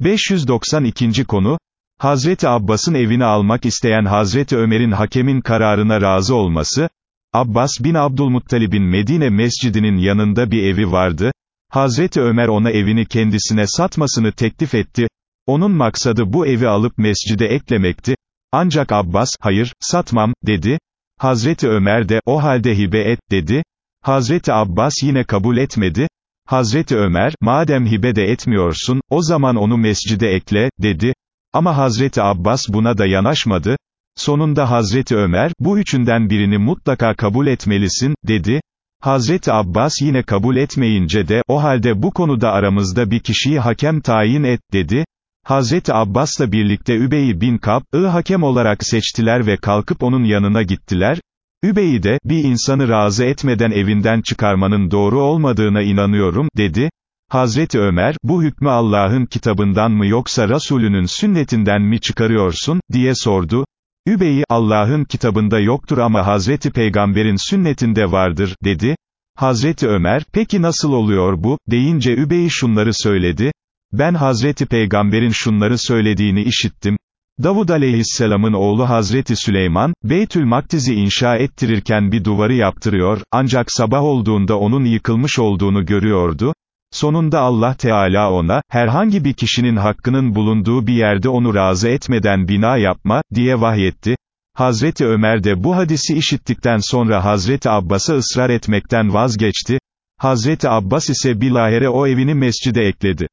592. konu, Hazreti Abbas'ın evini almak isteyen Hazreti Ömer'in hakemin kararına razı olması, Abbas bin Abdülmuttalib'in Medine mescidinin yanında bir evi vardı, Hazreti Ömer ona evini kendisine satmasını teklif etti, onun maksadı bu evi alıp mescide eklemekti, ancak Abbas, hayır, satmam, dedi, Hazreti Ömer de, o halde hibe et, dedi, Hazreti Abbas yine kabul etmedi, Hazreti Ömer, madem hibe de etmiyorsun, o zaman onu mescide ekle, dedi, ama Hazreti Abbas buna da yanaşmadı, sonunda Hazreti Ömer, bu üçünden birini mutlaka kabul etmelisin, dedi, Hazreti Abbas yine kabul etmeyince de, o halde bu konuda aramızda bir kişiyi hakem tayin et, dedi, Hazreti Abbas'la birlikte Übey bin Kab'ı hakem olarak seçtiler ve kalkıp onun yanına gittiler, Übey'i de, bir insanı razı etmeden evinden çıkarmanın doğru olmadığına inanıyorum, dedi, Hazreti Ömer, bu hükmü Allah'ın kitabından mı yoksa Resulünün sünnetinden mi çıkarıyorsun, diye sordu, Übey'i, Allah'ın kitabında yoktur ama Hazreti Peygamber'in sünnetinde vardır, dedi, Hazreti Ömer, peki nasıl oluyor bu, deyince Übey şunları söyledi, ben Hazreti Peygamber'in şunları söylediğini işittim, Davud aleyhisselamın oğlu Hazreti Süleyman, Beytül Maktiz'i inşa ettirirken bir duvarı yaptırıyor, ancak sabah olduğunda onun yıkılmış olduğunu görüyordu, sonunda Allah Teala ona, herhangi bir kişinin hakkının bulunduğu bir yerde onu razı etmeden bina yapma, diye vahyetti, Hazreti Ömer de bu hadisi işittikten sonra Hazreti Abbas'a ısrar etmekten vazgeçti, Hazreti Abbas ise bilahare o evini mescide ekledi.